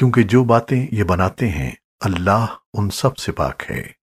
کیونکہ جو باتیں یہ بناتے ہیں اللہ ان سب سے پاک ہے۔